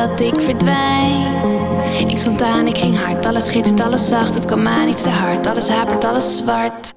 Voordat ik verdwijn. Ik stond aan, ik ging hard, alles schittert, alles zacht. Het kwam aan, niks te hard, alles hapert, alles zwart.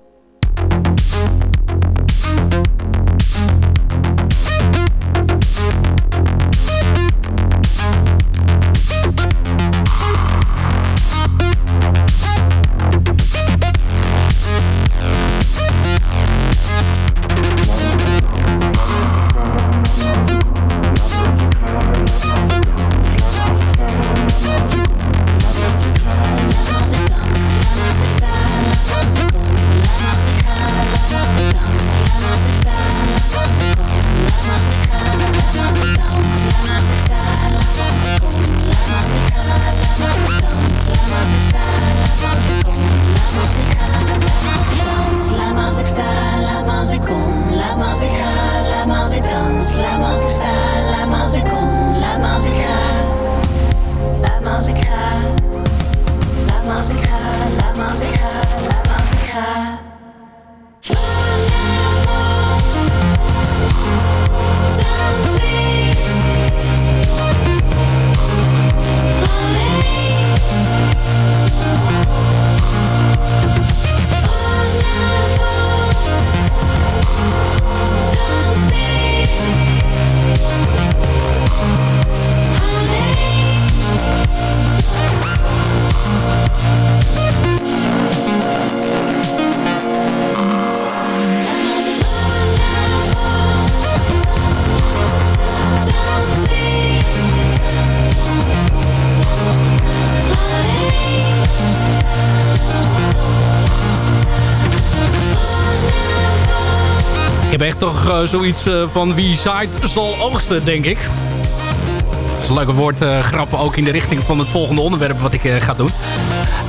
Heb echt toch eh, zoiets eh, van wie zaait zal oogsten, denk ik. Dat is een leuke woordgrap ook in de richting van het volgende onderwerp wat ik eh, ga doen.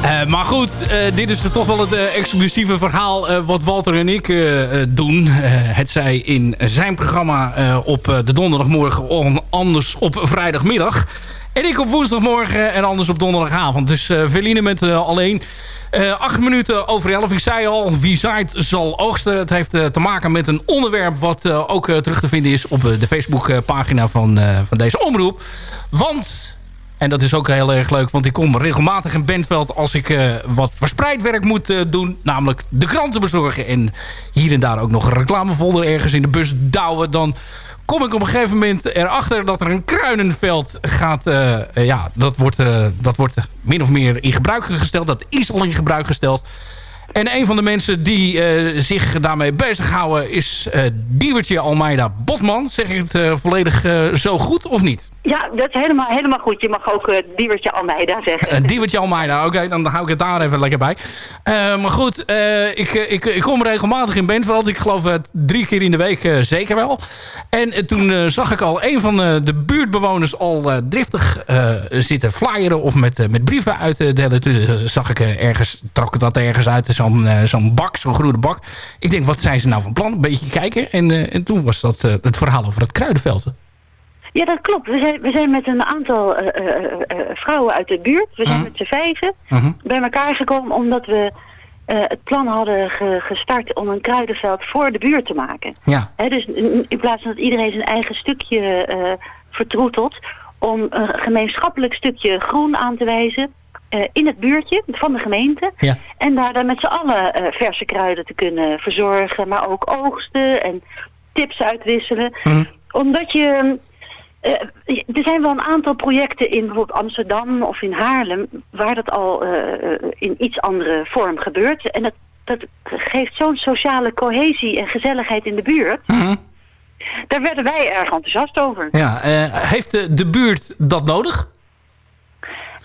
Eh, maar goed, eh, dit is toch wel het eh, exclusieve verhaal eh, wat Walter en ik eh, eh, doen. Eh, het zij in zijn programma eh, op eh, de donderdagmorgen, on- anders op vrijdagmiddag. En ik op woensdagmorgen en anders op donderdagavond. Dus Verline met eh, alleen eh, acht minuten over elf. Ik zei al, wie zaait zal oogsten. Het heeft te maken met een onderwerp wat ook terug te vinden is op de Facebookpagina van, van deze omroep. Want, en dat is ook heel erg leuk, want ik kom regelmatig in Bentveld als ik wat verspreid werk moet doen. Namelijk de kranten bezorgen en hier en daar ook nog een reclamefolder ergens in de bus douwen. Dan kom ik op een gegeven moment erachter dat er een kruinenveld gaat... eh, eh, ja, dat wordt, eh, dat wordt min of meer in gebruik gesteld. Dat is al in gebruik gesteld. En een van de mensen die zich daarmee bezighouden is Diewertje Almeida Botman. Zeg ik het volledig zo goed of niet? Ja, dat is helemaal, helemaal goed. Je mag ook uh, Diewertje Almeida zeggen. Uh, Diewertje Almeida, oké, dan hou ik het daar even lekker bij. Uh, maar goed, ik, ik, ik kom regelmatig in Bentveld. Ik geloof drie keer in de week zeker wel. En toen zag ik al een van de buurtbewoners al driftig zitten flyeren... of met, met brieven uit delen. Toen zag ik ergens, trok dat ergens uit, zo'n zo'n bak, zo'n groene bak. Ik denk, wat zijn ze nou van plan? Een beetje kijken. En, en toen was dat het verhaal over het kruidenveld. Ja, dat klopt. We zijn, we zijn met een aantal uh, uh, uh, vrouwen uit de buurt, we zijn -huh. met z'n vijven, -huh. bij elkaar gekomen omdat we het plan hadden ge gestart om een kruidenveld voor de buurt te maken. Ja. He, dus in plaats van dat iedereen zijn eigen stukje vertroetelt, om een gemeenschappelijk stukje groen aan te wijzen in het buurtje van de gemeente. Ja. En daar dan met z'n allen verse kruiden te kunnen verzorgen, maar ook oogsten en tips uitwisselen. -huh. Omdat je... Uh, er zijn wel een aantal projecten in bijvoorbeeld Amsterdam of in Haarlem... waar dat al uh, in iets andere vorm gebeurt. En dat, dat geeft zo'n sociale cohesie en gezelligheid in de buurt. -huh. Daar werden wij erg enthousiast over. Ja, heeft de, de buurt dat nodig?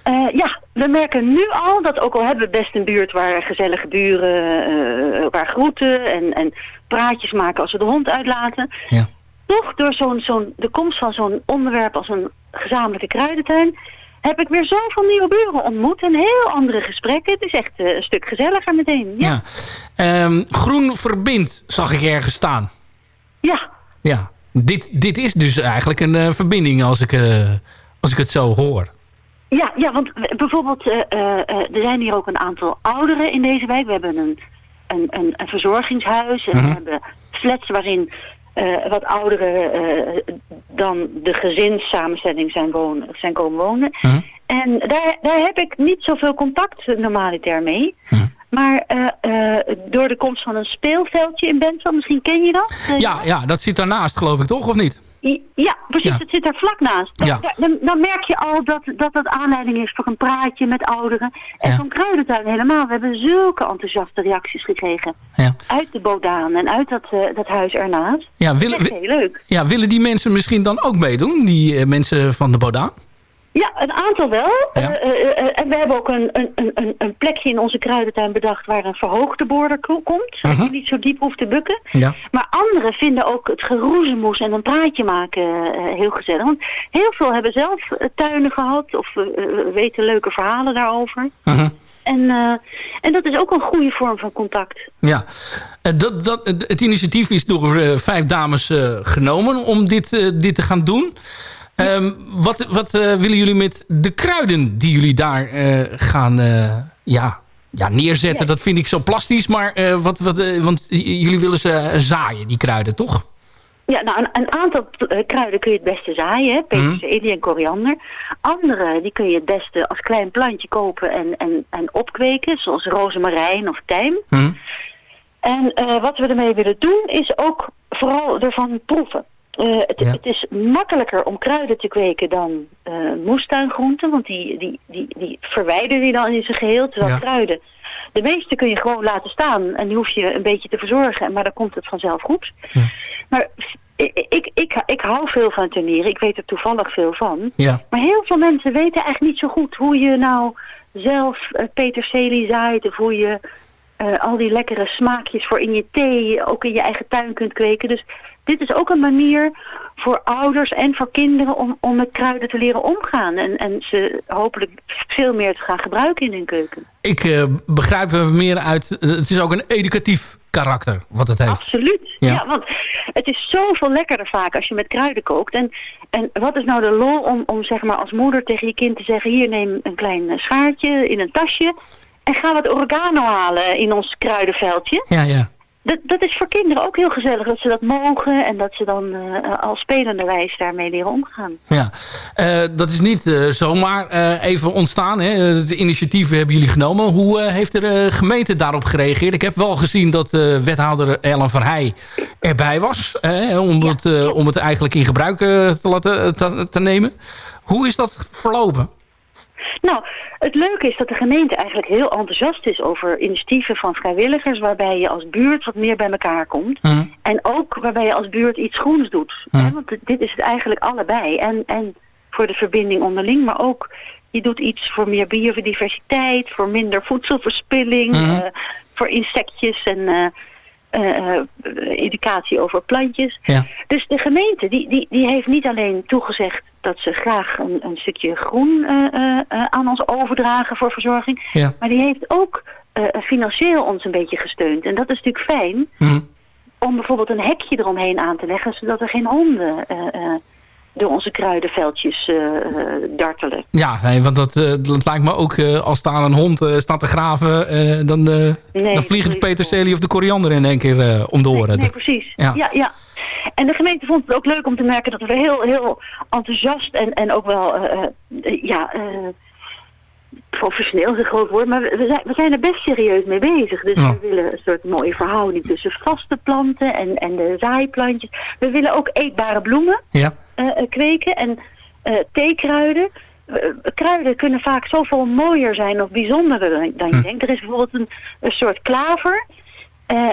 Uh, ja, we merken nu al dat ook al hebben we best een buurt waar gezellige buren, uh, waar groeten en, en praatjes maken als we de hond uitlaten. Ja. Toch door zo'n zo'n de komst van zo'n onderwerp als een gezamenlijke kruidentuin heb ik weer zoveel nieuwe buren ontmoet en heel andere gesprekken. Het is echt uh, een stuk gezelliger meteen. Ja. ja. Um, groen verbindt zag ik ergens staan. Ja. Ja. Dit, dit is dus eigenlijk een uh, verbinding als ik, uh, als ik het zo hoor. Ja, ja want bijvoorbeeld, er zijn hier ook een aantal ouderen in deze wijk. We hebben een, een, een, een verzorgingshuis en Mhm. -huh. we hebben flats waarin eh, wat ouderen eh, dan de gezinssamenstelling zijn, wonen, zijn komen wonen. Mhm. En daar, daar heb ik niet zoveel contact normaliter mee. Mhm. Maar eh, door de komst van een speelveldje in Bentveld, misschien ken je dat? Ja, ja, dat zit daarnaast geloof ik toch, of niet? Ja, precies. Ja. Het zit daar vlak naast. Ja. Dan, dan merk je al dat, dat dat aanleiding is voor een praatje met ouderen. En Ja. zo'n kruidentuin helemaal. We hebben zulke enthousiaste reacties gekregen. Ja. Uit de Bodaan en uit dat, eh, dat huis ernaast. Ja, Dat willen, is heel leuk. ja, willen die mensen misschien dan ook meedoen? Die eh, mensen van de Bodaan? Ja, een aantal wel. Ja. Eh, eh, eh, en we hebben ook een, een, een- een, plekje in onze kruidentuin bedacht waar een verhoogde border ko- komt. Zodat Mhm. je niet zo diep hoeft te bukken. Ja. Maar anderen vinden ook het geroezemoes en een praatje maken heel gezellig. Want heel veel hebben zelf tuinen gehad of weten leuke verhalen daarover. Mhm. En, en dat is ook een goede vorm van contact. Ja, dat, dat, het initiatief is door vijf dames genomen om dit, dit te gaan doen. Ehm, wat wat eh, willen jullie met de kruiden die jullie daar eh, gaan eh, ja, ja, neerzetten? Ja. Dat vind ik zo plastisch, maar wat, wat, want jullie willen ze zaaien, die kruiden, toch? Ja, nou, een, een aantal kruiden kun je het beste zaaien, hè? peterselie en koriander. Andere, die kun je het beste als klein plantje kopen en, en, en opkweken, zoals rozemarijn of tijm. Hm? En wat we ermee willen doen, is ook vooral ervan proeven. Eh, het, Ja. het is makkelijker om kruiden te kweken dan eh moestuingroenten, want die, die, die, die verwijder je dan in zijn geheel. Terwijl Ja. kruiden, de meeste kun je gewoon laten staan en die hoef je een beetje te verzorgen, maar dan komt het vanzelf goed. Ja. Maar ik, ik, ik, ik hou veel van tuinieren, ik weet er toevallig veel van. Maar heel veel mensen weten eigenlijk niet zo goed hoe je nou zelf eh, peterselie zaait of hoe je al die lekkere smaakjes voor in je thee ook in je eigen tuin kunt kweken. Dus dit is ook een manier voor ouders en voor kinderen om, om met kruiden te leren omgaan. En, en ze hopelijk veel meer te gaan gebruiken in hun keuken. Ik eh, begrijp er meer uit, eh, het is ook een educatief karakter wat het heeft. Absoluut. Ja. Ja. want het is zoveel lekkerder vaak als je met kruiden kookt. En, en wat is nou de lol om, om zeg maar als moeder tegen je kind te zeggen... hier neem een klein eh, schaartje in een tasje... en ga wat oregano halen in ons kruidenveldje. Ja, ja. Dat, dat is voor kinderen ook heel gezellig dat ze dat mogen... en dat ze dan eh al spelenderwijs daarmee leren omgaan. Ja, Eh, dat is niet eh, zomaar even ontstaan. Hè? Het initiatief hebben jullie genomen. Hoe heeft de gemeente daarop gereageerd? Ik heb wel gezien dat wethouder Ellen Verheij erbij was. eh, om, het, om het eigenlijk in gebruik te, laten, te, te nemen. Hoe is dat verlopen? Nou, het leuke is dat de gemeente eigenlijk heel enthousiast is over initiatieven van vrijwilligers... waarbij je als buurt wat meer bij elkaar komt. Hm. En ook waarbij je als buurt iets groens doet. Hm. Hè, Want dit- is het eigenlijk allebei. En, en voor de verbinding onderling, maar ook... je doet iets voor meer biodiversiteit, voor minder voedselverspilling... Hm. eh, voor insectjes en... eh, eh, educatie over plantjes. Ja. Dus de gemeente die, die, die heeft niet alleen toegezegd dat ze graag een, een stukje groen eh, aan ons overdragen voor verzorging. Ja. Maar die heeft ook financieel ons een beetje gesteund. En dat is natuurlijk fijn Hm. om bijvoorbeeld een hekje eromheen aan te leggen, zodat er geen honden door onze kruidenveldjes eh, eh, dartelen. Ja, nee, want dat, eh, dat lijkt me ook als daar een hond staat te graven... dan, Nee, dan vliegen de peterselie of de koriander in één keer om de oren. Nee, precies. Ja. Ja. Ja, En de gemeente vond het ook leuk om te merken dat we heel, heel enthousiast en, en ook wel, ja, professioneel is een groot woord, maar we we zijn, we zijn er best serieus mee bezig. Dus Ja. we willen een soort mooie verhouding tussen vaste planten en, en de zaaiplantjes. We willen ook eetbare bloemen ja. Eh, eh, kweken en eh, theekruiden. Kruiden kunnen vaak zoveel mooier zijn of bijzonderder dan, je Hm. denkt. Er is bijvoorbeeld een, een soort klaver.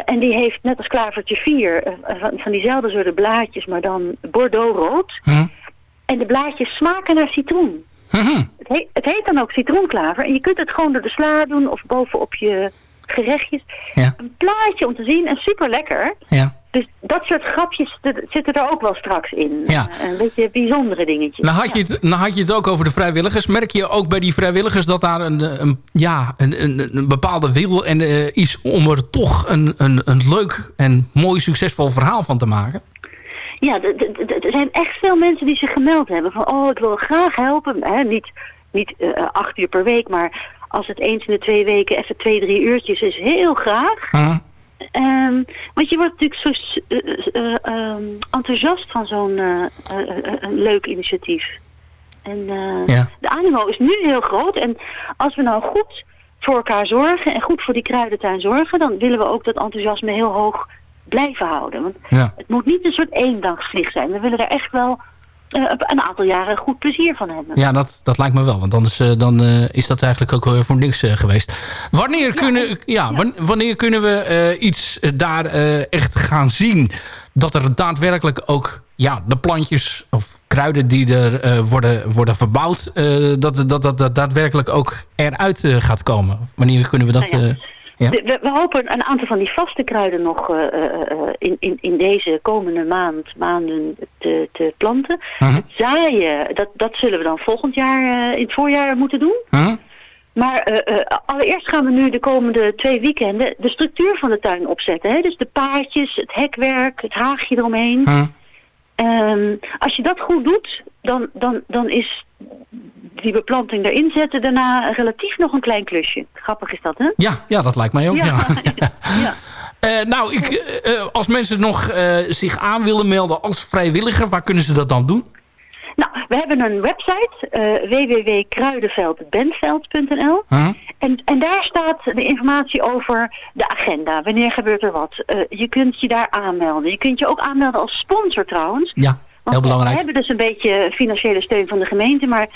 en die heeft net als klavertje 4 van, van diezelfde soorten blaadjes, maar dan bordeauxrood. Hm. En de blaadjes smaken naar citroen. Het heet, het heet dan ook citroenklaver. En je kunt het gewoon door de sla doen of bovenop je gerechtjes. Ja. Een plaatje om te zien en super lekker. Ja. Dus dat soort grapjes zitten er ook wel straks in. Ja. Eh, een beetje bijzondere dingetjes. Nou had, je het, nou had je het ook over de vrijwilligers. Merk je ook bij die vrijwilligers dat daar een, een, ja, een, een, een bepaalde wil en, eh, is om er toch een, een, een leuk en mooi succesvol verhaal van te maken? Ja, er zijn echt veel mensen die zich gemeld hebben. Van, oh, ik wil graag helpen. Hè, niet niet eh, acht uur per week, maar als het eens in de twee weken even twee, drie uurtjes is, heel graag. Hm. Ehm, want je wordt natuurlijk zo eh, eh, ehm, enthousiast van zo'n eh, leuk initiatief. En Ja. de animo is nu heel groot. En als we nou goed voor elkaar zorgen en goed voor die kruidentuin zorgen... dan willen we ook dat enthousiasme heel hoog blijven houden. Want Ja. het moet niet een soort eendagsvlieg zijn. We willen er echt wel een aantal jaren goed plezier van hebben. Ja, dat, dat lijkt me wel. Want anders eh, dan, eh, is dat eigenlijk ook eh, voor niks eh, geweest. Wanneer kunnen, ja, wan- wanneer kunnen we eh, iets eh, daar eh, echt gaan zien? Dat er daadwerkelijk ook ja, de plantjes of kruiden die er eh, worden, worden verbouwd... eh, dat, dat, dat dat daadwerkelijk ook eruit eh, gaat komen? Wanneer kunnen we dat... Nou ja. Ja? We, we hopen een aantal van die vaste kruiden nog eh, eh, eh, in, in, in deze komende maand, maanden te, te planten. Het zaaien, dat, dat zullen we dan volgend jaar, in het voorjaar moeten doen. Huh? Maar allereerst gaan we nu de komende twee weekenden de structuur van de tuin opzetten. Hè? Dus de paadjes, het hekwerk, het haagje eromheen. Huh? Ehm, als je dat goed doet, dan, dan, dan is die beplanting erin zetten daarna relatief nog een klein klusje. Grappig is dat, hè? Ja, ja, dat lijkt mij ook. Ja. ja. Eh, nou, ik, eh, als mensen nog eh, zich aan willen melden als vrijwilliger... waar kunnen ze dat dan doen? Nou, we hebben een website, www.kruidenveldbentveld.nl. Huh? En, en daar staat de informatie over de agenda. Wanneer gebeurt er wat? Je kunt je daar aanmelden. Je kunt je ook aanmelden als sponsor trouwens. Ja, Want heel belangrijk. We hebben dus een beetje financiële steun van de gemeente, maar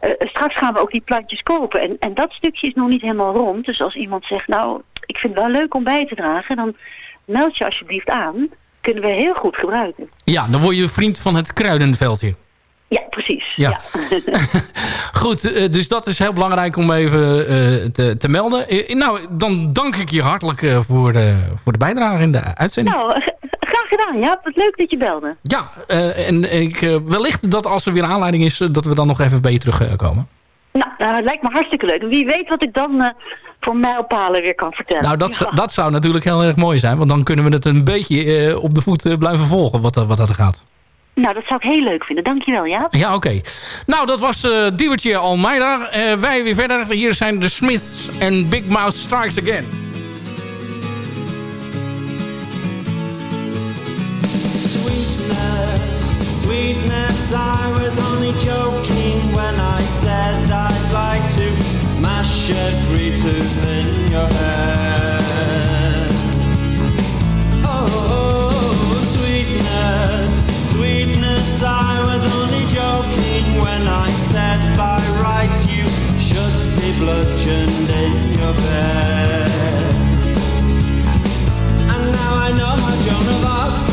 eh, straks gaan we ook die plantjes kopen. En, en dat stukje is nog niet helemaal rond. Dus als iemand zegt, nou, ik vind het wel leuk om bij te dragen, dan meld je alsjeblieft aan. Kunnen we heel goed gebruiken. Ja, dan word je vriend van het kruidenveldje. Ja, precies. Ja. Goed, eh, dus dat is heel belangrijk om even eh, te, te melden. Nou, dan dank ik je hartelijk voor, de, voor de bijdrage in de uitzending. Nou, gedaan. Ja, wat leuk dat je belde. Ja, eh, en ik, eh, wellicht dat als er weer aanleiding is... eh, dat we dan nog even bij je terugkomen. Nou, nou, het lijkt me hartstikke leuk. Wie weet wat ik dan eh, voor mijlpalen weer kan vertellen. Nou, dat, Ja. dat zou natuurlijk heel erg mooi zijn. Want dan kunnen we het een beetje op de voet blijven volgen wat, dat- wat dat er gaat. Nou, dat zou ik heel leuk vinden. Dankjewel, ja. Ja, oké. Nou, dat was eh Diewertje Almeida. Wij weer verder. Hier zijn de Smiths en Big Mouth Strikes Again. Sweetness, I was only joking when I said I'd like to mash every tooth in your head. Oh, sweetness, sweetness, I was only joking when I said by rights you should be bludgeoned in your bed. And now I know how Joan of Arc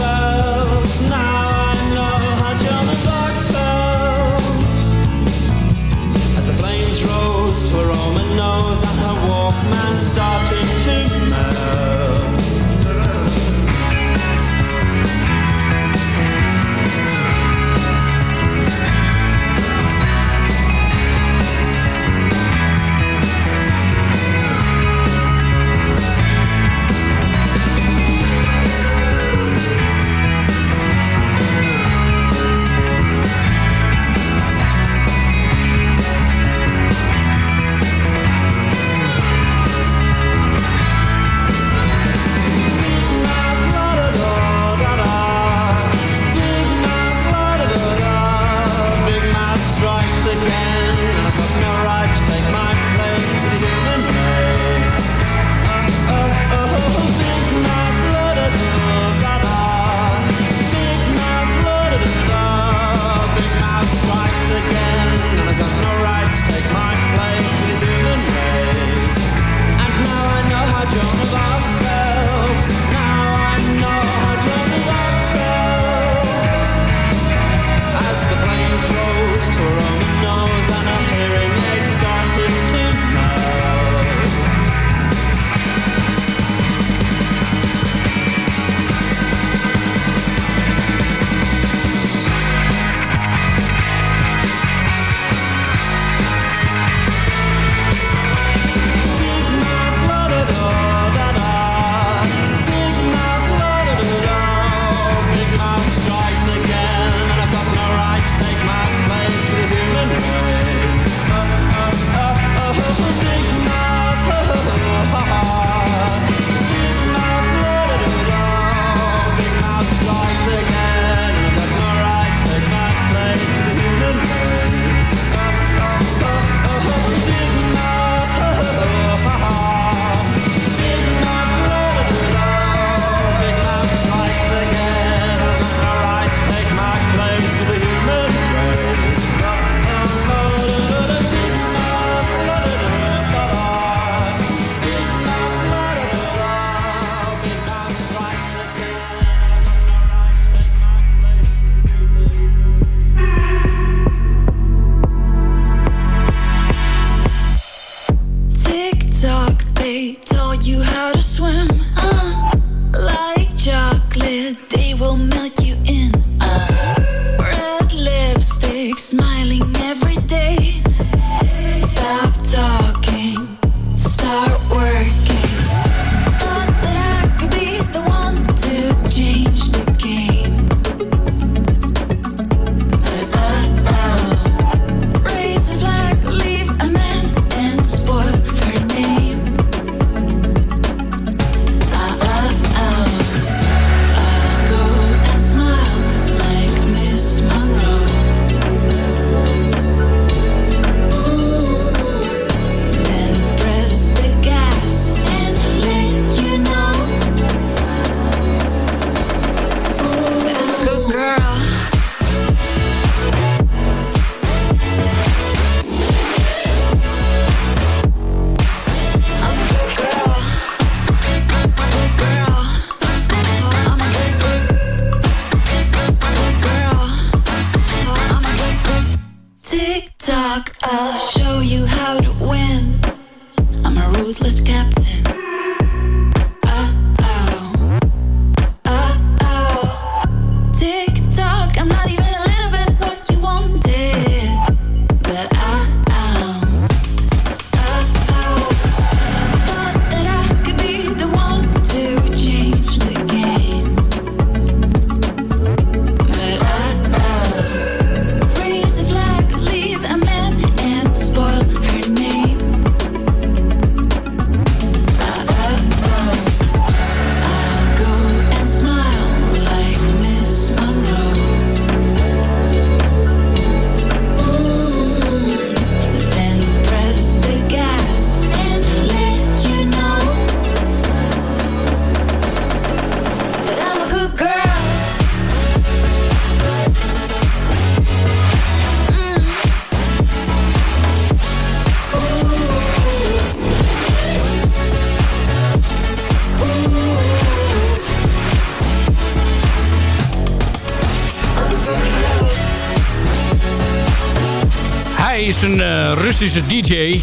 eh, Russische DJ.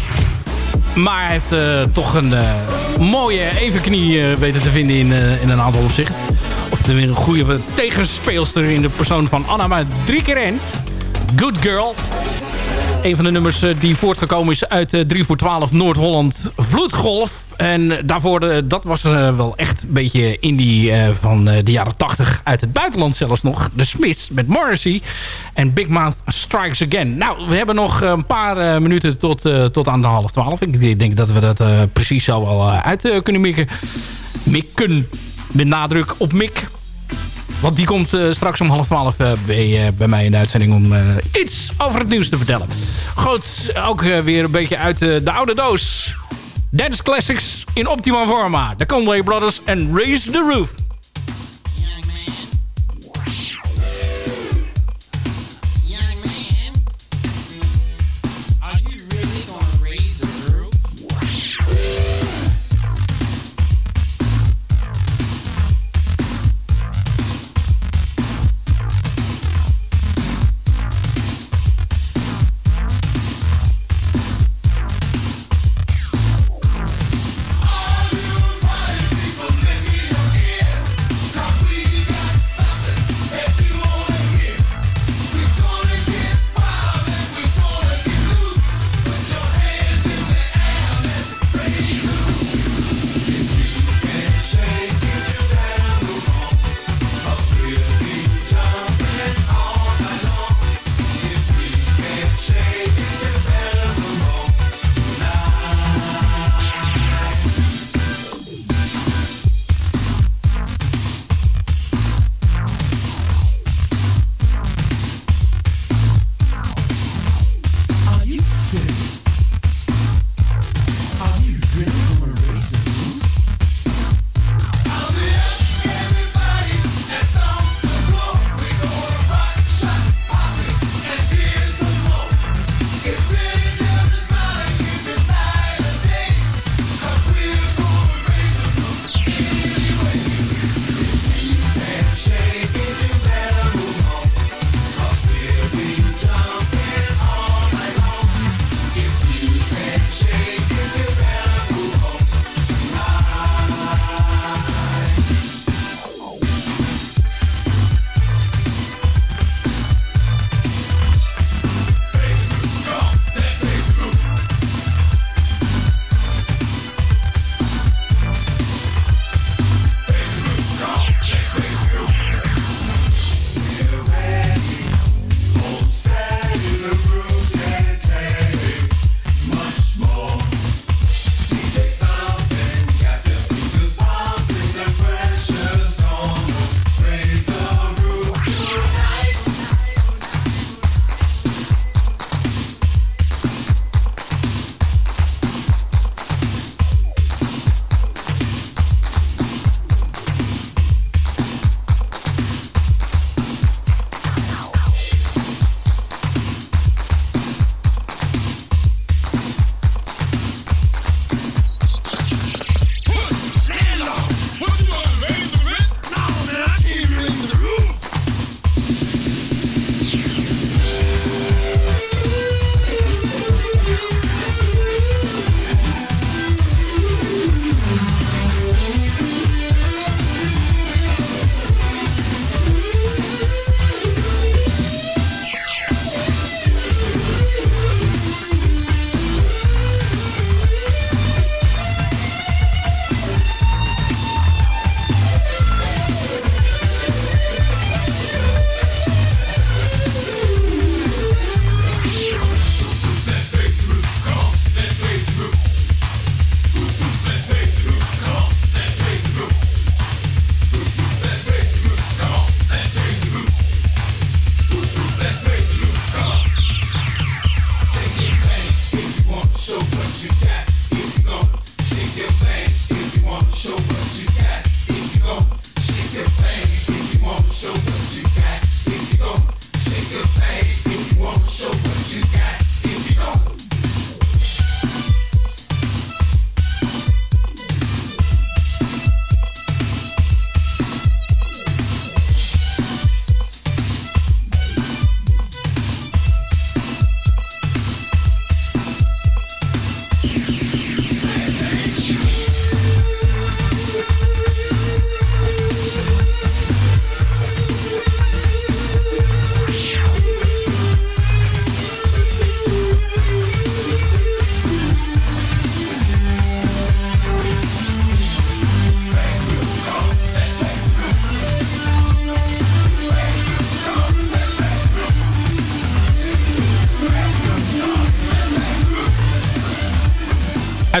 Maar hij heeft eh, toch een eh, mooie evenknie eh, weten te vinden in, in een aantal opzichten. Of tenminste een goede tegenspeelster in de persoon van Anna. Maar drie keer één. Good Girl. Een van de nummers die voortgekomen is uit eh, 3 voor 12 Noord-Holland Vloedgolf. En daarvoor, dat was wel echt een beetje indie van de jaren 80 uit het buitenland zelfs nog. De Smiths met Morrissey en Big Mouth Strikes Again. Nou, we hebben nog een paar eh, minuten tot, eh, tot aan de half twaalf. Ik denk dat we dat eh, precies zo eh, uit eh, kunnen mikken. Mikken, met nadruk op mik. Want die komt eh, straks om half twaalf eh, bij, eh, bij mij in de uitzending om eh, iets over het nieuws te vertellen. Goed, ook eh, weer een beetje uit eh, de oude doos. Dance Classics in optima forma. The Conway Brothers en Raise the Roof.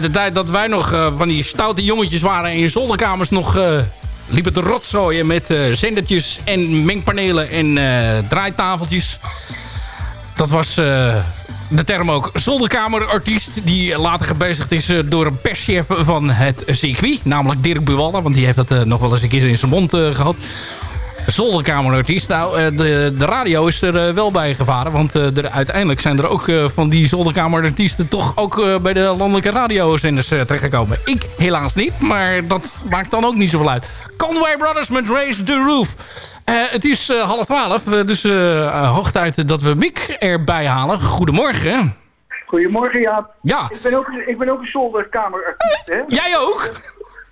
De tijd dat wij nog eh, van die stoute jongetjes waren... en in zolderkamers nog eh, liepen te rotzooien... met eh, zendertjes en mengpanelen en draaitafeltjes. Dat was de term ook zolderkamerartiest... die later gebezigd is door een perschef van het circuit. Namelijk Dirk Buwalda, want die heeft dat nog wel eens een keer in zijn mond eh, gehad. Zolderkamerartiest. Nou, eh, de, de radio is er eh, wel bij gevaren. Want eh, er, uiteindelijk zijn er ook van die zolderkamerartiesten... toch ook bij de landelijke radiozenders terechtgekomen. Ik helaas niet, maar dat maakt dan ook niet zoveel uit. Conway Brothers met Raise the Roof. Het is half twaalf, dus hoog tijd dat we Mick erbij halen. Goedemorgen. Goedemorgen, Jaap. Ja. Ik ben ook, ik ben ook een zolderkamerartiest, hè? Jij ook?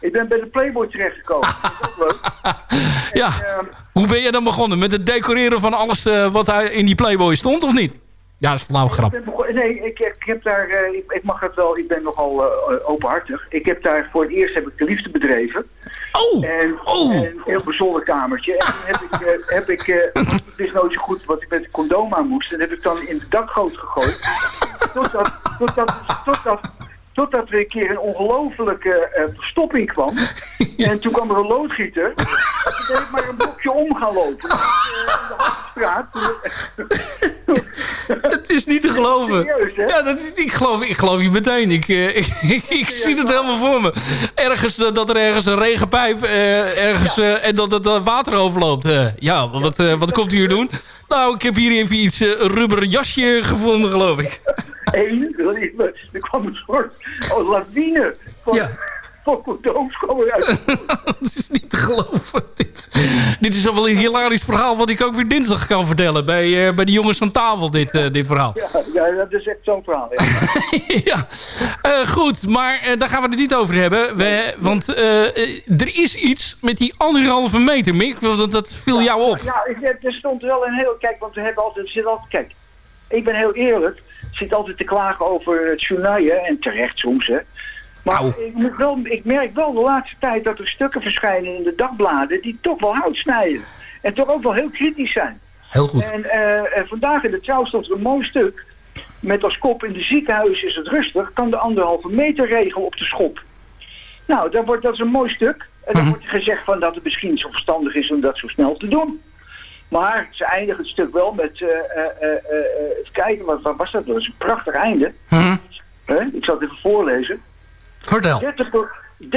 Ik ben bij de Playboy terechtgekomen. Dat is ook leuk. Ja. ehm, Hoe ben je dan begonnen? Met het decoreren van alles eh, wat daar in die Playboy stond, of niet? Ja, dat is flauw grap. ik ben bego- nee, ik, ik heb daar, eh, ik, ik mag het wel, ik ben nogal eh, openhartig. Ik heb daar voor het eerst heb ik de liefde bedreven. Oh! En, Oh! en heel op een zolderkamertje. En toen heb ik, eh, heb ik eh, ik wist nooit zo goed wat ik met een condoom aan moest. En heb ik dan in de dakgoot gegooid. Totdat, totdat, totdat, totdat er een keer een ongelofelijke eh, verstopping kwam. En toen kwam er een loodgieter. En toen ben ik maar een blokje om gaan lopen. Dus, eh, in de Hartstraat. Het is niet te geloven. Serieus, hè? Ja, dat is, ik, geloof, ik geloof je meteen. Ik, eh, ik, ik, zie het helemaal voor me. Ergens, eh, dat er ergens een regenpijp eh, ergens, eh, en dat het eh, water overloopt. Eh, ja, wat, eh, wat komt u hier doen? Nou, ik heb hier even iets, eh, rubber jasje gevonden, geloof ik. Eén, er kwam een soort oh, lawine van, Ja. van condooms kwam eruit. Het is niet te geloven. Dit, dit is al wel een hilarisch verhaal... wat ik ook weer dinsdag kan vertellen... bij, eh, bij de jongens aan tafel, dit, eh, dit verhaal. Ja, ja, dat is echt zo'n verhaal. Ja. ja, Eh, goed, maar daar gaan we het niet over hebben. We, want er is iets met die anderhalve meter, Mick. want Dat, dat viel jou op. Ja, ik, er stond wel een heel... Kijk, want we hebben altijd kijk, ik ben heel eerlijk. Zit altijd te klagen over het journaille. En terecht soms, hè. Maar Nou. ik, moet wel, ik merk wel de laatste tijd dat er stukken verschijnen in de dagbladen... die toch wel hout snijden. En toch ook wel heel kritisch zijn. Heel goed. En eh, eh, vandaag in de trouw stond er een mooi stuk... met als kop in de ziekenhuis is het rustig... kan de anderhalve meter regel op de schop. Nou, dat, wordt, dat is een mooi stuk. En dan wordt er gezegd van dat het misschien zo verstandig is om dat zo snel te doen. Maar ze eindigen het stuk wel met... eh, eh, eh, eh, even kijken, wat, wat was dat? Dat is een prachtig einde. Hm? Ik zal het even voorlezen. Vertel. 30%, pro- 30%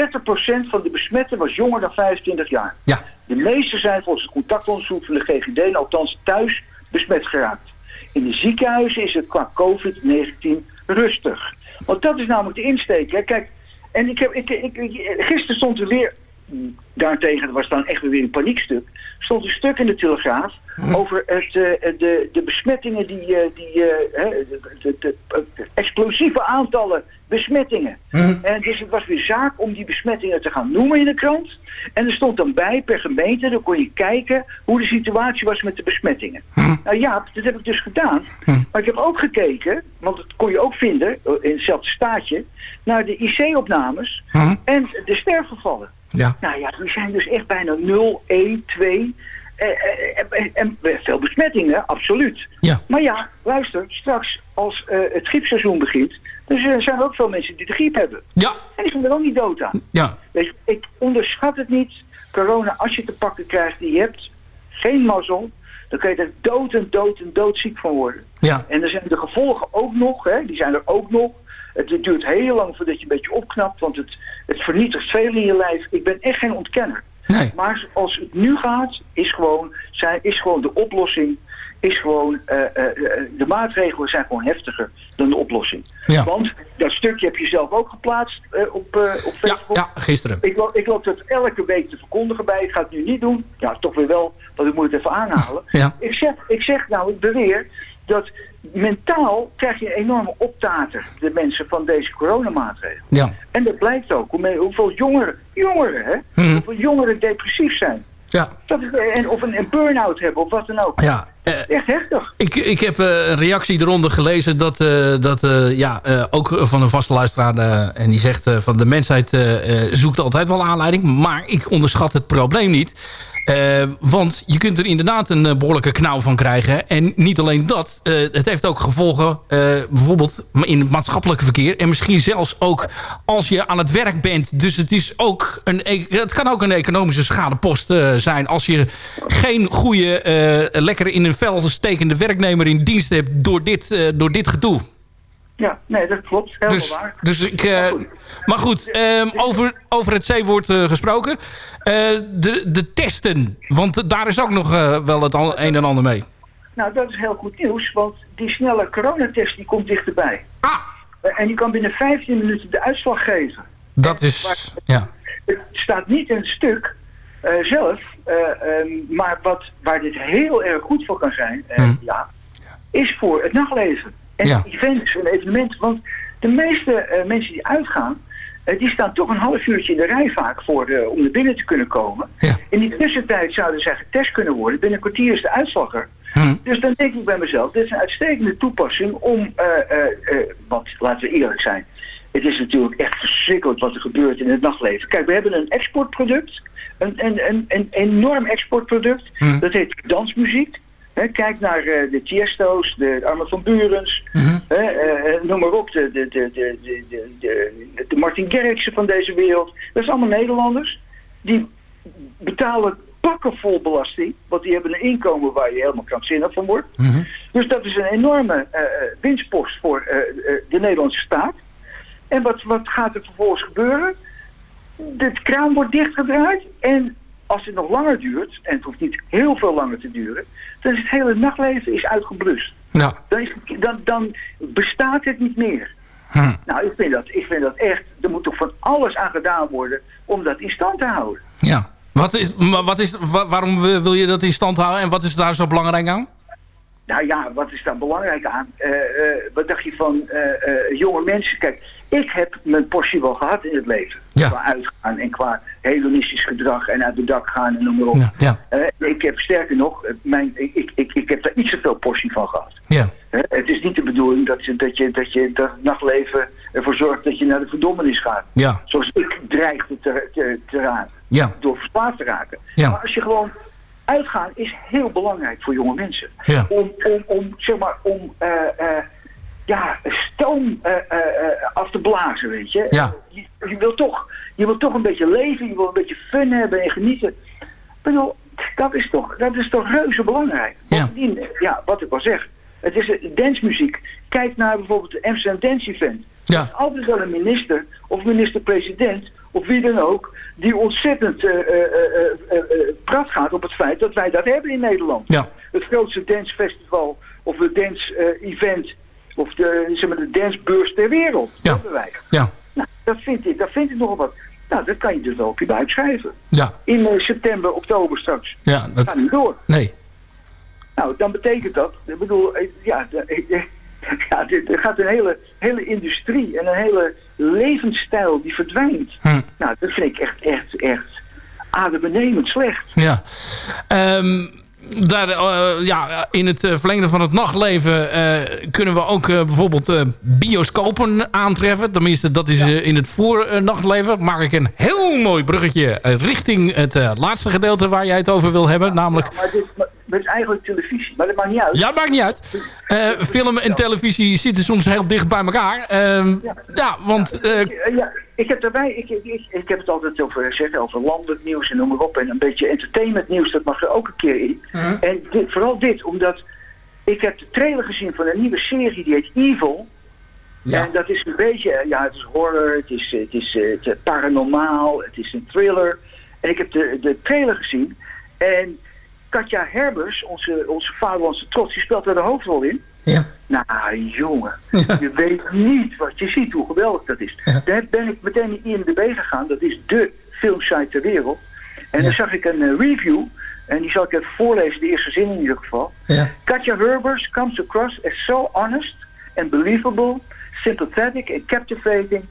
van de besmetten was jonger dan 25 jaar. Ja. De meeste zijn volgens het contactonderzoek van de GGD althans thuis besmet geraakt. In de ziekenhuizen is het qua COVID-19 rustig. Want dat is namelijk de insteek. Hè. Kijk, en ik heb, ik, ik, ik- gisteren stond er weer, daartegen, was dan echt weer een paniekstuk, stond een stuk in de Telegraaf over het, eh, de, de besmettingen, die, eh, die eh, de, de, de- explosieve aantallen besmettingen. En dus het was weer zaak om die besmettingen te gaan noemen in de krant. En er stond dan bij per gemeente, dan kon je kijken hoe de situatie was met de besmettingen. Nou ja, dat heb ik dus gedaan. Maar ik heb ook gekeken, want dat kon je ook vinden in hetzelfde staatje, naar de IC-opnames en de sterfgevallen. Ja. Nou ja, die zijn dus echt bijna 0, 1, 2. eh, eh, En, veel besmettingen, absoluut. Ja. Maar ja, luister, straks als eh, het griepseizoen begint, dan zijn er ook veel mensen die de griep hebben. Ja. En die zijn er ook niet dood aan. Ja. Je, ik onderschat het niet. Corona, als je te pakken krijgt die je hebt, geen mazzel, dan kun je er dood en dood en doodziek van worden. Ja. En er zijn de gevolgen ook nog, hè, die zijn er ook nog. Het duurt heel lang voordat je een beetje opknapt, want het, het vernietigt veel in je lijf. Ik ben echt geen ontkenner. Nee. Maar als het nu gaat, is gewoon, zijn, is gewoon de oplossing, is gewoon, eh, eh, eh, de maatregelen zijn gewoon heftiger dan de oplossing. Ja. Want dat stukje heb je zelf ook geplaatst op, op Ja, Facebook. ja, gisteren. Ik, lo- ik loop dat elke week te verkondigen bij. Ik ga het nu niet doen. Ja, toch weer wel, want ik moet het even aanhalen. Ja. Ik, zeg, ik zeg nou, ik beweer dat mentaal krijg je een enorme optater, de mensen van deze coronamaatregelen. Ja. En dat blijkt ook. Hoe- Hoeveel jongeren, jongeren hè, Mhm. hoeveel jongeren depressief zijn. Ja. Dat is, en, of een, een burn-out hebben of wat dan ook. Ja. eh, Echt heftig. Ik, ik heb eh, een reactie eronder gelezen dat, eh, dat ja, ook van een vaste luisteraar... en die zegt van de mensheid zoekt altijd wel aanleiding... maar ik onderschat het probleem niet. Eh, want je kunt er inderdaad een eh, behoorlijke knauw van krijgen. En niet alleen dat, eh, het heeft ook gevolgen bijvoorbeeld in het maatschappelijke verkeer. En misschien zelfs ook als je aan het werk bent. Dus het, is ook een, e- het kan ook een economische schadepost zijn... als je geen goede, lekker in een vel stekende werknemer in dienst hebt... door dit, door dit gedoe. Ja, nee, dat klopt. Helemaal Dus, waar. dus ik, eh, maar goed, ehm, over, over het C-woord eh, gesproken. Eh, de, de testen, want daar is ook nog wel het al- een en ander mee. Nou, dat is heel goed nieuws, want die snelle coronatest die komt dichterbij. Ah. En die kan binnen 15 minuten de uitslag geven. Dat is, ja. Het staat niet in het stuk zelf, eh, ehm, maar wat, waar dit heel erg goed voor kan zijn, eh, ja, is voor het nachtleven. En Ja. events en evenementen. Want de meeste eh, mensen die uitgaan, eh, die staan toch een half uurtje in de rij vaak voor de, om er binnen te kunnen komen. In die tussentijd zouden zij getest kunnen worden. Binnen een kwartier is de uitslag er. Dus dan denk ik bij mezelf, dit is een uitstekende toepassing om, eh, eh, eh, want laten we eerlijk zijn, het is natuurlijk echt verschrikkelijk wat er gebeurt in het nachtleven. Kijk, we hebben een exportproduct, een, een, een, een enorm exportproduct, dat heet dansmuziek. Kijk naar eh, de Tiesto's, de Arme van Burens, mm noem maar op, de, de, de, de, de, de, Martin Gerritsen van deze wereld. Dat zijn allemaal Nederlanders. Die betalen pakken vol belasting, want die hebben een inkomen waar je helemaal krankzinnig van wordt. Mhm. Dus dat is een enorme uh, winstpost voor de Nederlandse staat. En wat, wat gaat er vervolgens gebeuren? De kraan wordt dichtgedraaid en als het nog langer duurt, en het hoeft niet heel veel langer te duren, dan is het hele nachtleven is uitgeblust. Ja. Dan, is, dan, dan bestaat het niet meer. Nou, ik vind, dat, ik vind dat echt, er moet toch van alles aan gedaan worden om dat in stand te houden. Ja. Wat is, wat is, wa- waarom wil je dat in stand houden en wat is daar zo belangrijk aan? Nou ja, wat is daar belangrijk aan? Eh, eh, wat dacht je van eh, jonge mensen? Kijk, ik heb mijn portie wel gehad in het leven. Qua uitgaan en qua hedonistisch gedrag en uit de dak gaan en noem maar op. Ja. Eh, ik heb sterker nog, eh, mijn, ik, ik, ik, heb daar iets te veel portie van gehad. Ja. Hè, het is niet de bedoeling dat je, dat je, dat je dat het nachtleven ervoor zorgt dat je naar de verdommenis gaat. Ja. Zoals ik dreigde te, te, te raken. Ja. Door verslaafd te raken. Ja. Maar als je gewoon uitgaan is heel belangrijk voor jonge mensen. Ja. Om, om, om, zeg maar, om eh, eh, ja, stoom eh, eh, eh, af te blazen, weet je. Ja. Je, je, wil toch, je wil toch een beetje leven, je wil een beetje fun hebben en genieten. Ik bedoel, dat is toch, dat is toch reuze belangrijk. Bovendien, ja, wat ik al zeg, het is een dancemuziek. Kijk naar bijvoorbeeld de Amsterdam Dance Event. Ja. Er is altijd wel een minister of minister-president of wie dan ook die ontzettend eh, prat gaat op het feit dat wij dat hebben in Nederland. Ja. Het grootste dancefestival of het dance-event of de, zeg maar, de dancebeurs ter wereld. Ja. hebben wij. Ja. Nou, dat vind ik, dat vind ik nogal wat. Nou, dat kan je dus wel op je buik schrijven. Ja. In eh, september, oktober straks. Ja, dat- Ga niet door. Nee. Nou, dan betekent dat, ik bedoel, eh, ja, eh, ja er gaat een hele, hele industrie en een hele levensstijl die verdwijnt. Hm. Nou, dat vind ik echt, echt, echt adembenemend slecht. Ja. Ehm, daar, eh, ja, in het eh, verlengde van het nachtleven eh, kunnen we ook bijvoorbeeld bioscopen aantreffen. Tenminste, dat is in het voornachtleven. Maak ik een heel mooi bruggetje richting het laatste gedeelte waar jij het over wil hebben. Namelijk, Maar dit, maar, dit is eigenlijk televisie, maar dat maakt niet uit. ja, maakt niet uit. Eh, film en televisie zitten soms heel dicht bij elkaar. Ehm, ja, want... eh, Eh, ja, ik heb daarbij, ik, ik, ik, heb het altijd over, zeg, over landelijk nieuws en noem maar op. En een beetje entertainment nieuws, dat mag er ook een keer in. En dit, vooral dit, omdat ik heb de trailer gezien van een nieuwe serie die heet Evil. En dat is een beetje, eh, ja, het is horror, het is, het is, eh, het is paranormaal, het is een thriller. En ik heb de, de trailer gezien. En Katja Herbers, onze, onze vaderlandse trots, die speelt er de hoofdrol in. Ja. Nou, jongen, je weet niet wat je ziet, hoe geweldig dat is. Daar ben ik meteen in IMDb gegaan, dat is de filmsite ter wereld. En dan zag ik een eh, review, en die zal ik even voorlezen, de eerste zin in ieder geval. Ja. Katja Herbers comes across as so honest and believable, sympathetic and captivating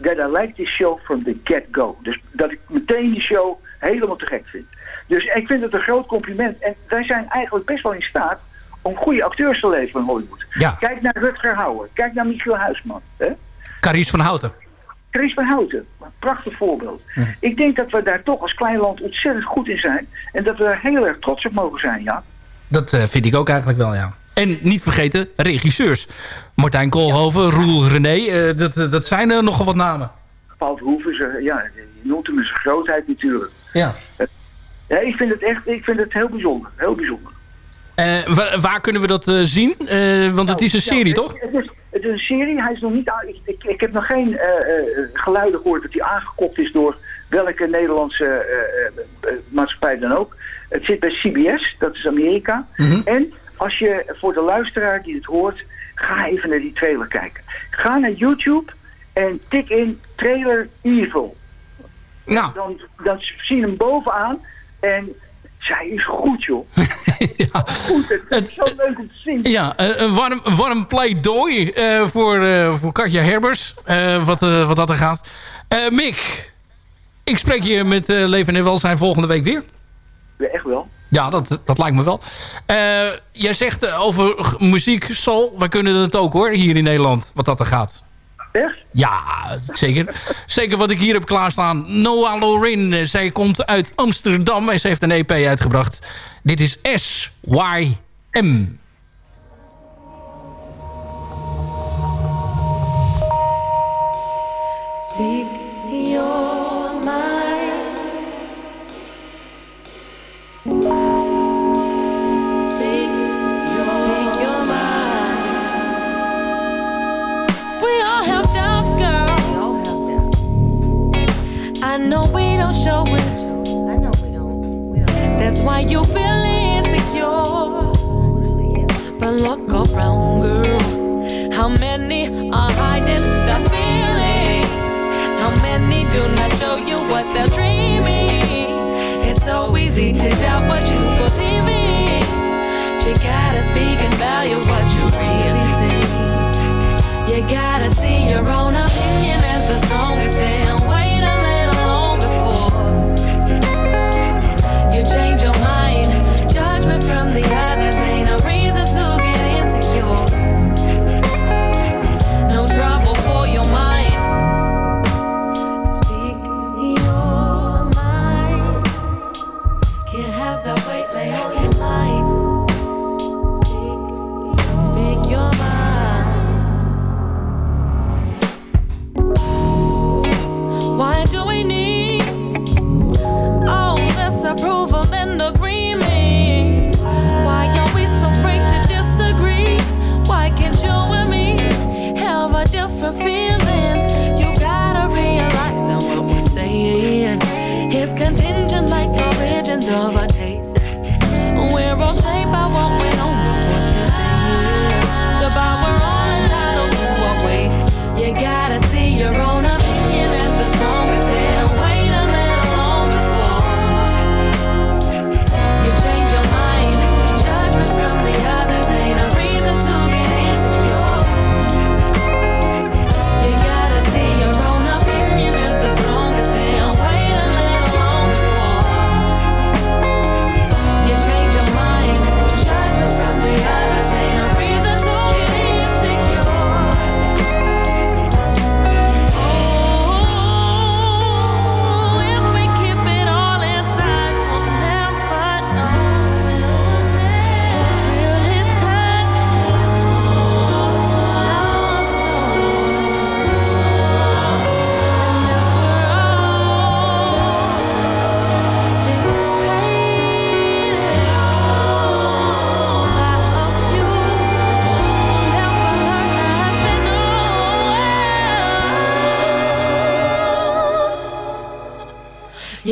that I like this show from the get-go. Dus dat ik meteen die show helemaal te gek vind. Dus ik vind het een groot compliment. En wij zijn eigenlijk best wel in staat om goede acteurs te leveren in Hollywood. Ja. Kijk naar Rutger Hauer, kijk naar Michiel Huisman. Hè? Carice van Houten. Chris van Houten, prachtig voorbeeld. Ik denk dat we daar toch als klein land ontzettend goed in zijn. En dat we daar heel erg trots op mogen zijn, ja. Dat eh, vind ik ook eigenlijk wel, ja. En niet vergeten, regisseurs. Martijn Koolhoven, Roel René, eh, dat, dat zijn er nogal wat namen. Paul Verhoeven, ze- ja, je noemt hem een grootheid natuurlijk. Ja. Ja, ik vind het echt ik vind het heel bijzonder. Heel bijzonder. Eh, wa- waar kunnen we dat eh, zien? Eh, want het is een serie, Ja, toch? Het, is, het is een serie. Hij is nog niet aan, ik, ik, ik heb nog geen geluiden gehoord dat hij aangekocht is door welke Nederlandse maatschappij dan ook. Het zit bij CBS, dat is Amerika. En als je voor de luisteraar die het hoort, ga even naar die trailer kijken. Ga naar YouTube en tik in trailer evil. Nou. Dan, dan zie je hem bovenaan en zij is goed joh. Goed, het is zo leuk om te zien. Ja, eh, een warm, een warm pleidooi eh, voor, eh, voor Katja Herbers. wat, wat dat er gaat. Mick, ik spreek je met Leven en Welzijn volgende week weer. Ja, echt wel. Ja, dat, dat lijkt me wel. Jij zegt over muziek, soul. Wij kunnen het ook hoor, hier in Nederland, wat dat er gaat. Ja, zeker. zeker wat ik hier heb klaarstaan. Noah Lorin, eh, zij komt uit Amsterdam en ze heeft een EP uitgebracht. Dit is S-Y-M. Speak I know we don't show it. I know we don't. That's why you feel insecure. But look around, girl. How many are hiding their feelings? How many do not show you what they're dreaming? It's so easy to doubt what you believe in. You gotta speak and value what you really think. You gotta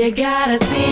You gotta see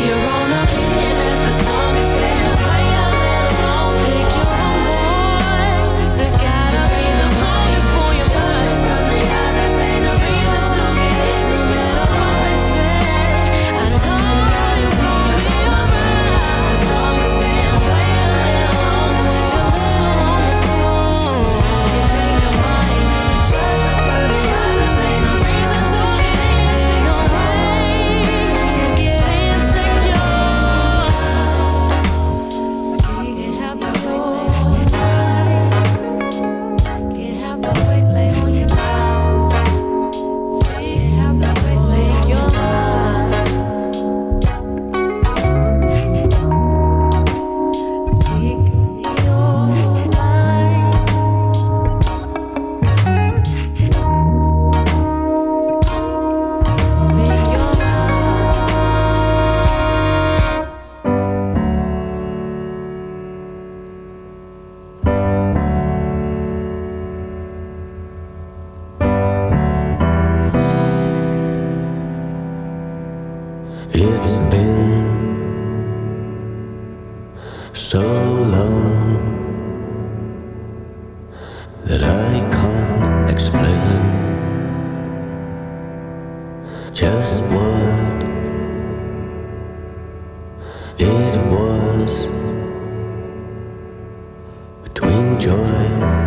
joy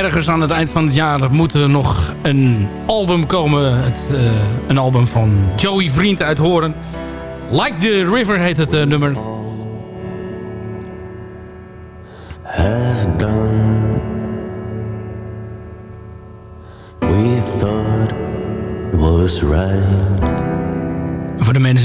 Ergens aan het eind van het jaar moet er nog een album komen. Het, eh, een album van Joey Vriend uit Horen. Like the River heet het eh, nummer. have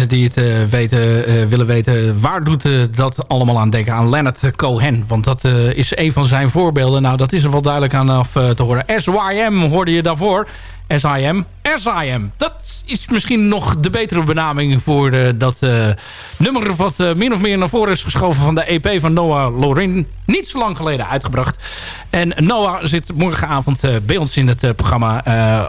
die het eh, weten, eh, willen weten... waar doet eh, dat allemaal aan denken? Aan Leonard Cohen. Want dat is een van zijn voorbeelden. Nou, dat is er wel duidelijk aan af te horen. SYM hoorde je daarvoor. SIM. SIM. Dat is misschien nog de betere benaming voor eh, dat eh, nummer... wat eh, min of meer naar voren is geschoven van de EP van Noah Lorin. Niet zo lang geleden uitgebracht. En Noah zit morgenavond bij ons in het programma...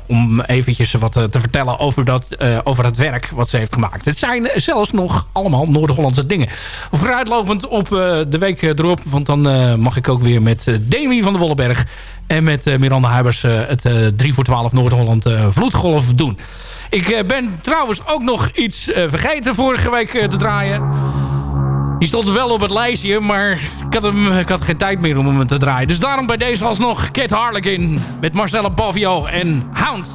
om eventjes wat te vertellen over, dat, over het werk wat ze heeft gemaakt. Het zijn zelfs nog allemaal Noord-Hollandse dingen. Vooruitlopend op de week erop... want dan mag ik ook weer met Demi van de Wolleberg... en met eh, Miranda Huibers eh, het eh 3 voor 12 Noord-Holland eh, Vloedgolf doen. Ik eh, ben trouwens ook nog iets eh, vergeten vorige week eh, te draaien. Die stond wel op het lijstje, maar ik had, ik had geen tijd meer om hem te draaien. Dus daarom bij deze alsnog Kate Harlequin met Marcella Bavio en Hound.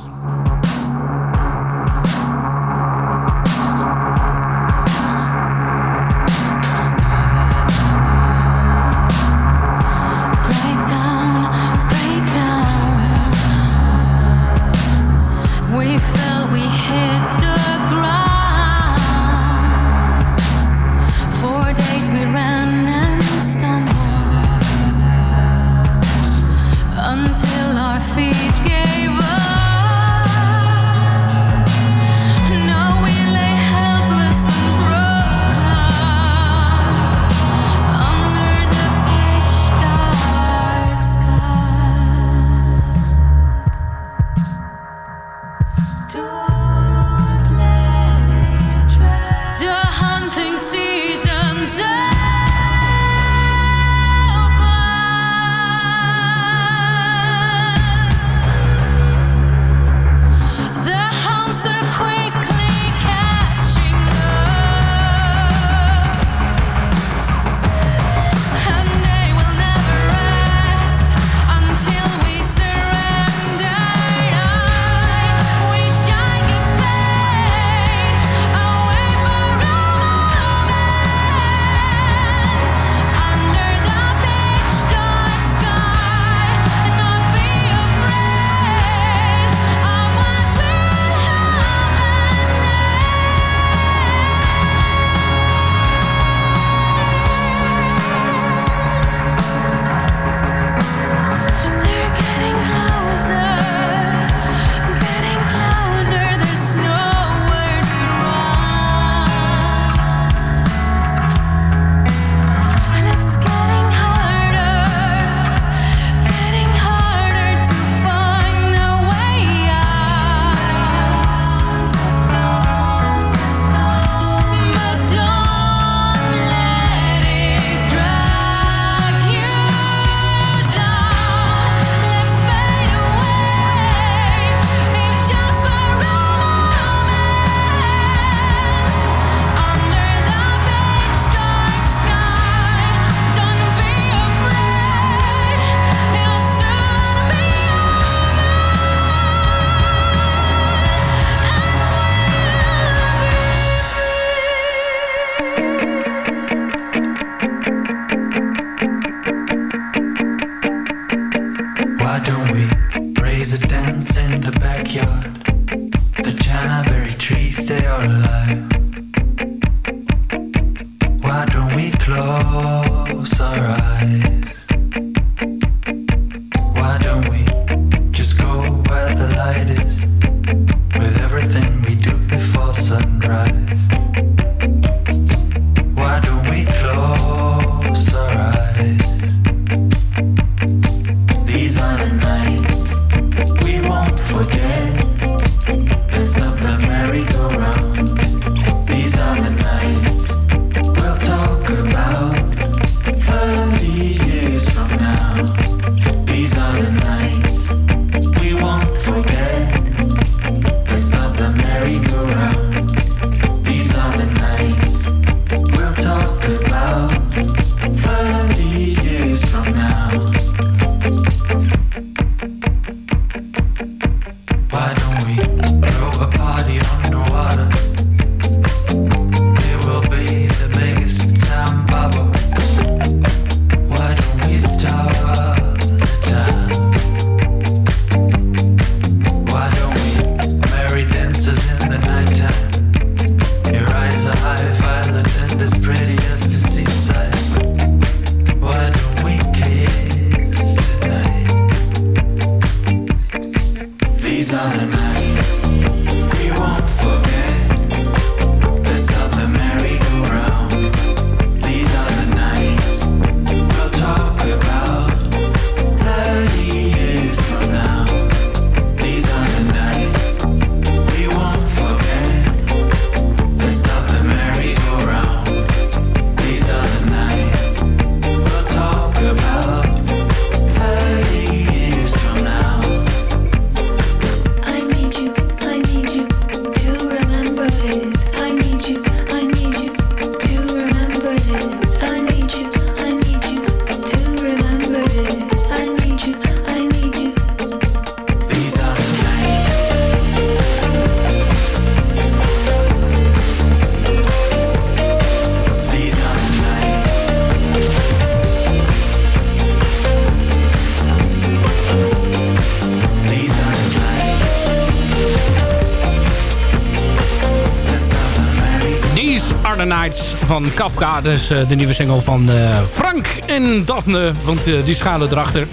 Dus eh, de nieuwe single van eh, Frank en Daphne. Want eh, die schuilen erachter.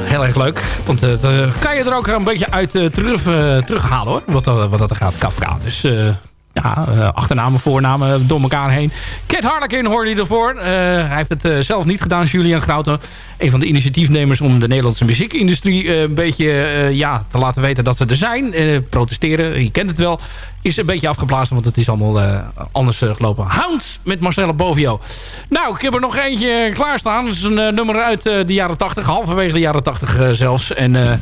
Heel erg leuk. Want dat kan je er ook een beetje uit terug, terughalen hoor. Wat, dat- wat dat er gaat, Kafka. Dus ja, eh, achternamen, voornamen door elkaar heen. Cat Harlequin hoorde je ervoor. Hij heeft het zelf niet gedaan, Julian Grouten. Een van de initiatiefnemers om de Nederlandse muziekindustrie een beetje ja, te laten weten dat ze er zijn. Protesteren, je kent het wel. Is een beetje afgeblazen, want het is allemaal anders eh, gelopen. Hound met Marcelo Bovio. Nou, ik heb er nog eentje klaarstaan. Dat is een eh, nummer uit eh, de jaren 80, halverwege de jaren 80 eh, zelfs. En eh,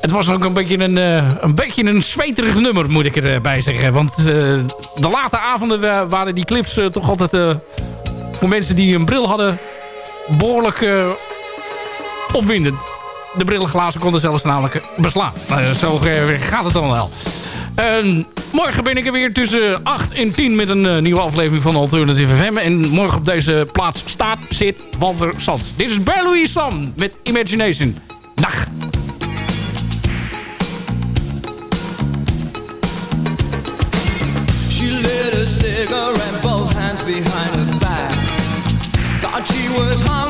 het was ook een beetje een, eh, een beetje een zweterig nummer, moet ik erbij zeggen. Want eh, de late avonden wa- waren die clips eh, toch altijd... eh, voor mensen die een bril hadden... behoorlijk eh, opwindend. De brillenglazen konden zelfs namelijk beslaan. Nou, zo eh, gaat het dan wel. En morgen ben ik er weer tussen 8 en 10 met een eh, nieuwe aflevering van Alternative FM. En morgen op deze plaats staat, zit Walter Sands. Dit is Louis Sam met Imagination. Dag! She lit a cigarette, both hands behind her back. She was hungry